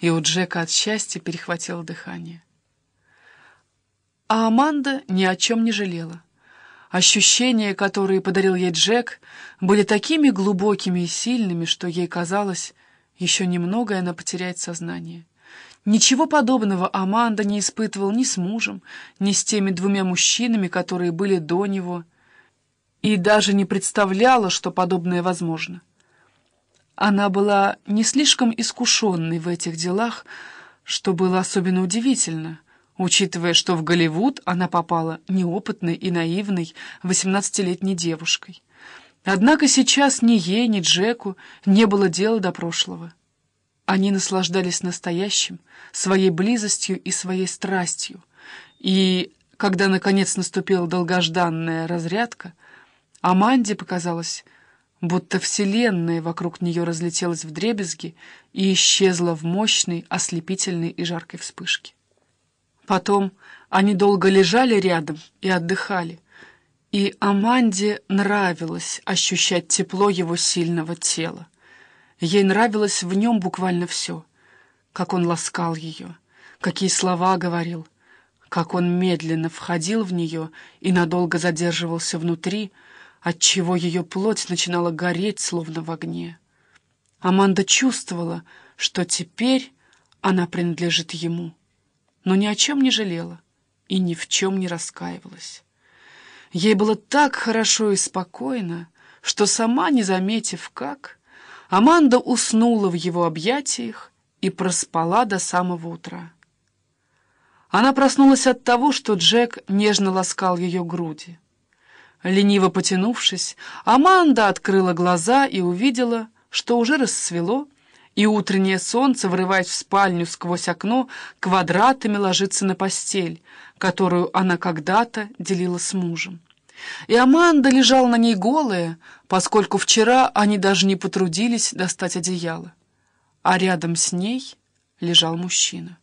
и у Джека от счастья перехватило дыхание. А Аманда ни о чем не жалела. Ощущения, которые подарил ей Джек, были такими глубокими и сильными, что ей казалось, еще немного и она потеряет сознание. Ничего подобного Аманда не испытывал ни с мужем, ни с теми двумя мужчинами, которые были до него, и даже не представляла, что подобное возможно. Она была не слишком искушенной в этих делах, что было особенно удивительно, учитывая, что в Голливуд она попала неопытной и наивной 18-летней девушкой. Однако сейчас ни ей, ни Джеку не было дела до прошлого. Они наслаждались настоящим, своей близостью и своей страстью. И когда, наконец, наступила долгожданная разрядка, Аманде показалось, будто вселенная вокруг нее разлетелась в дребезги и исчезла в мощной, ослепительной и жаркой вспышке. Потом они долго лежали рядом и отдыхали, и Аманде нравилось ощущать тепло его сильного тела. Ей нравилось в нем буквально все. Как он ласкал ее, какие слова говорил, как он медленно входил в нее и надолго задерживался внутри, отчего ее плоть начинала гореть, словно в огне. Аманда чувствовала, что теперь она принадлежит ему, но ни о чем не жалела и ни в чем не раскаивалась. Ей было так хорошо и спокойно, что сама, не заметив как, Аманда уснула в его объятиях и проспала до самого утра. Она проснулась от того, что Джек нежно ласкал ее груди. Лениво потянувшись, Аманда открыла глаза и увидела, что уже рассвело, и утреннее солнце, врываясь в спальню сквозь окно, квадратами ложится на постель, которую она когда-то делила с мужем. И Аманда лежала на ней голая, поскольку вчера они даже не потрудились достать одеяло. А рядом с ней лежал мужчина.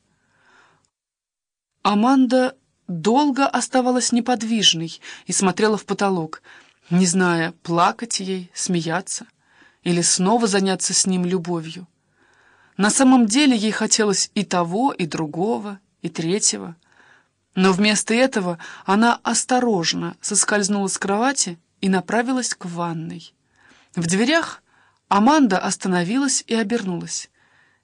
Аманда долго оставалась неподвижной и смотрела в потолок, не зная, плакать ей, смеяться или снова заняться с ним любовью. На самом деле ей хотелось и того, и другого, и третьего — но вместо этого она осторожно соскользнула с кровати и направилась к ванной. В дверях Аманда остановилась и обернулась.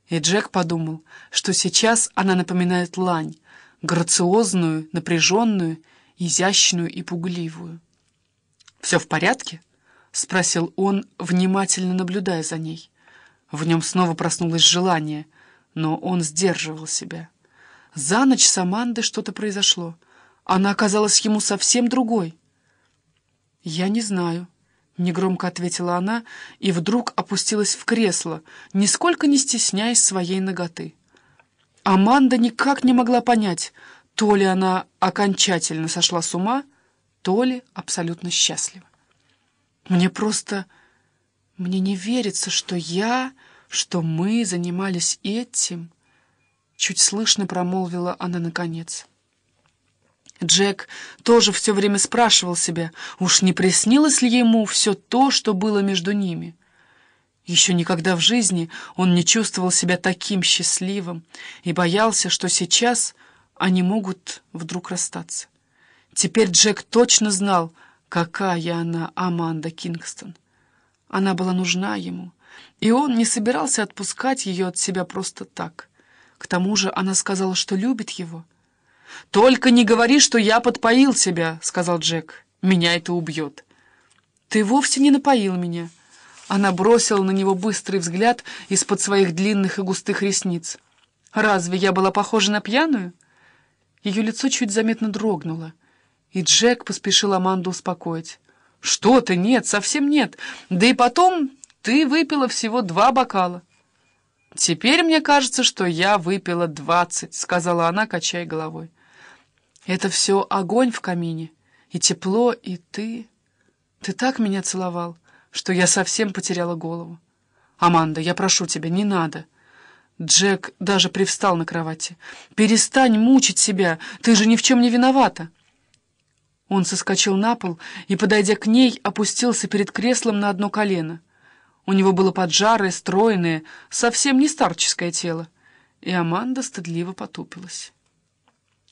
И Джек подумал, что сейчас она напоминает лань, грациозную, напряженную, изящную и пугливую. «Все в порядке?» — спросил он, внимательно наблюдая за ней. В нем снова проснулось желание, но он сдерживал себя. За ночь с Амандой что-то произошло. Она оказалась ему совсем другой. «Я не знаю», — негромко ответила она и вдруг опустилась в кресло, нисколько не стесняясь своей ноготы. Аманда никак не могла понять, то ли она окончательно сошла с ума, то ли абсолютно счастлива. «Мне просто... Мне не верится, что я, что мы занимались этим...» Чуть слышно промолвила она наконец. Джек тоже все время спрашивал себя, уж не приснилось ли ему все то, что было между ними. Еще никогда в жизни он не чувствовал себя таким счастливым и боялся, что сейчас они могут вдруг расстаться. Теперь Джек точно знал, какая она Аманда Кингстон. Она была нужна ему, и он не собирался отпускать ее от себя просто так. К тому же она сказала, что любит его. «Только не говори, что я подпоил тебя», — сказал Джек. «Меня это убьет». «Ты вовсе не напоил меня». Она бросила на него быстрый взгляд из-под своих длинных и густых ресниц. «Разве я была похожа на пьяную?» Ее лицо чуть заметно дрогнуло, и Джек поспешил Аманду успокоить. «Что ты? Нет, совсем нет. Да и потом ты выпила всего два бокала». «Теперь мне кажется, что я выпила двадцать», — сказала она, качая головой. «Это все огонь в камине, и тепло, и ты. Ты так меня целовал, что я совсем потеряла голову. Аманда, я прошу тебя, не надо». Джек даже привстал на кровати. «Перестань мучить себя, ты же ни в чем не виновата». Он соскочил на пол и, подойдя к ней, опустился перед креслом на одно колено. У него было поджарое, стройное, совсем не старческое тело. и Аманда стыдливо потупилась.